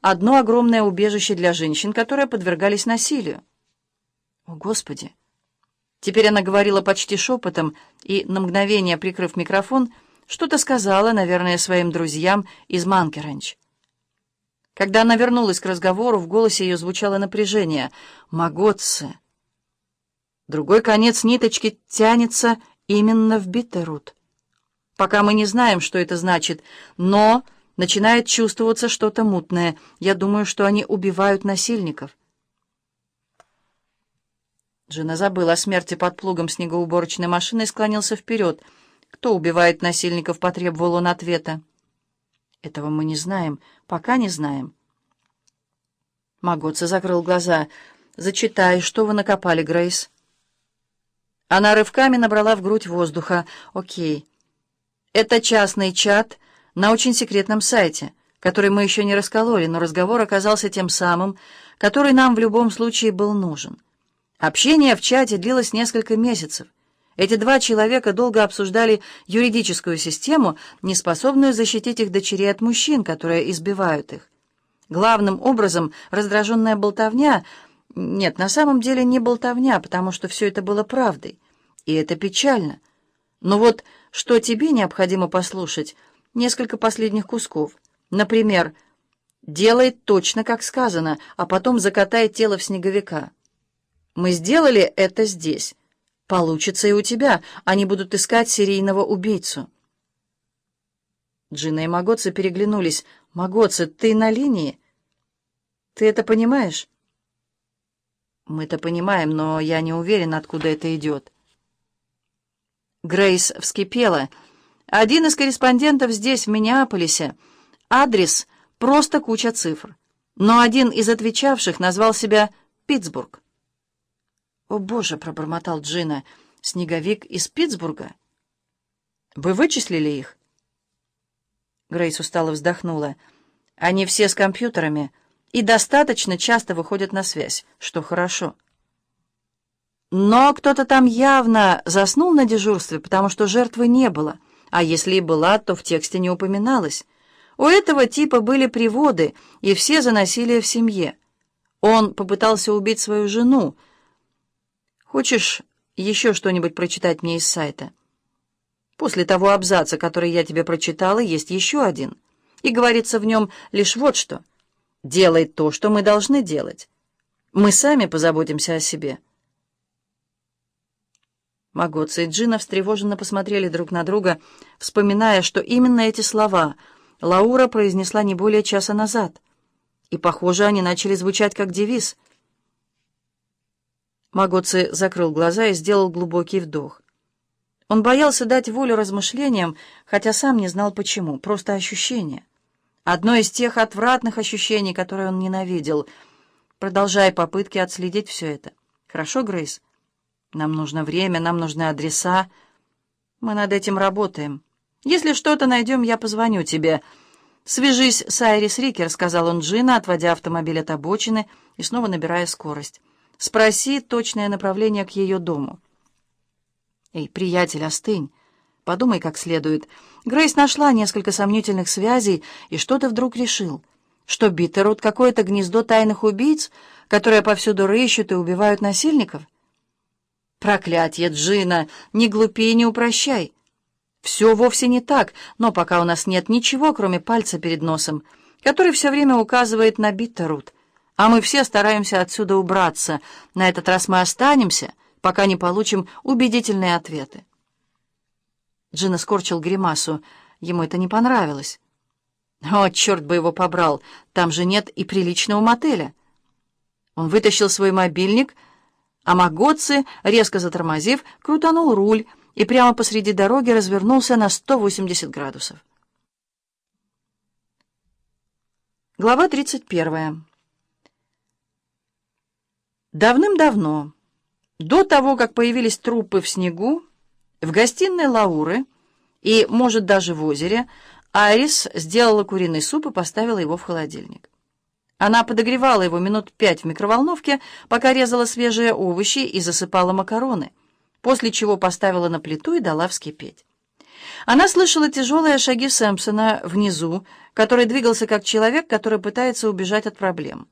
одно огромное убежище для женщин, которые подвергались насилию. О, Господи! Теперь она говорила почти шепотом и, на мгновение прикрыв микрофон, что-то сказала, наверное, своим друзьям из Манкеренч. Когда она вернулась к разговору, в голосе ее звучало напряжение. «Магоцци!» Другой конец ниточки тянется именно в Биттерут. Пока мы не знаем, что это значит, но начинает чувствоваться что-то мутное. Я думаю, что они убивают насильников. Жена забыла о смерти под плугом снегоуборочной машины и склонился вперед. «Кто убивает насильников?» — потребовал он ответа. «Этого мы не знаем, пока не знаем». Магоца закрыл глаза. «Зачитай, что вы накопали, Грейс?» Она рывками набрала в грудь воздуха. «Окей. Это частный чат на очень секретном сайте, который мы еще не раскололи, но разговор оказался тем самым, который нам в любом случае был нужен». Общение в чате длилось несколько месяцев. Эти два человека долго обсуждали юридическую систему, неспособную защитить их дочерей от мужчин, которые избивают их. Главным образом раздраженная болтовня... Нет, на самом деле не болтовня, потому что все это было правдой. И это печально. Но вот что тебе необходимо послушать? Несколько последних кусков. Например, «Делай точно, как сказано, а потом закатай тело в снеговика». Мы сделали это здесь. Получится и у тебя. Они будут искать серийного убийцу. Джина и Магоцы переглянулись. «Магоцы, ты на линии? Ты это понимаешь?» «Мы-то понимаем, но я не уверен, откуда это идет». Грейс вскипела. «Один из корреспондентов здесь, в Миннеаполисе. Адрес — просто куча цифр. Но один из отвечавших назвал себя Питтсбург». «О, Боже!» — пробормотал Джина. «Снеговик из Питтсбурга?» «Вы вычислили их?» Грейс устало вздохнула. «Они все с компьютерами и достаточно часто выходят на связь, что хорошо». Но кто-то там явно заснул на дежурстве, потому что жертвы не было, а если и была, то в тексте не упоминалось. У этого типа были приводы, и все за насилие в семье. Он попытался убить свою жену, Хочешь еще что-нибудь прочитать мне из сайта? После того абзаца, который я тебе прочитала, есть еще один. И говорится в нем лишь вот что. Делай то, что мы должны делать. Мы сами позаботимся о себе. Магоца и Джина встревоженно посмотрели друг на друга, вспоминая, что именно эти слова Лаура произнесла не более часа назад. И, похоже, они начали звучать как девиз — Магоци закрыл глаза и сделал глубокий вдох. Он боялся дать волю размышлениям, хотя сам не знал почему, просто ощущение. Одно из тех отвратных ощущений, которые он ненавидел. Продолжай попытки отследить все это. Хорошо, Грейс? Нам нужно время, нам нужны адреса. Мы над этим работаем. Если что-то найдем, я позвоню тебе. Свяжись с Айрис Рикер, сказал он Джина, отводя автомобиль от обочины и снова набирая скорость. Спроси точное направление к ее дому. Эй, приятель, остынь. Подумай как следует. Грейс нашла несколько сомнительных связей и что-то вдруг решил. Что Биттерут — какое-то гнездо тайных убийц, которые повсюду рыщут и убивают насильников? Проклятье, Джина! Не глупи и не упрощай. Все вовсе не так, но пока у нас нет ничего, кроме пальца перед носом, который все время указывает на Биттерут — а мы все стараемся отсюда убраться. На этот раз мы останемся, пока не получим убедительные ответы. Джина скорчил гримасу. Ему это не понравилось. О, черт бы его побрал! Там же нет и приличного мотеля. Он вытащил свой мобильник, а Магоци, резко затормозив, крутанул руль и прямо посреди дороги развернулся на 180 градусов. Глава 31. Давным-давно, до того, как появились трупы в снегу, в гостиной Лауры и, может, даже в озере, Айрис сделала куриный суп и поставила его в холодильник. Она подогревала его минут пять в микроволновке, пока резала свежие овощи и засыпала макароны, после чего поставила на плиту и дала вскипеть. Она слышала тяжелые шаги Сэмпсона внизу, который двигался как человек, который пытается убежать от проблем.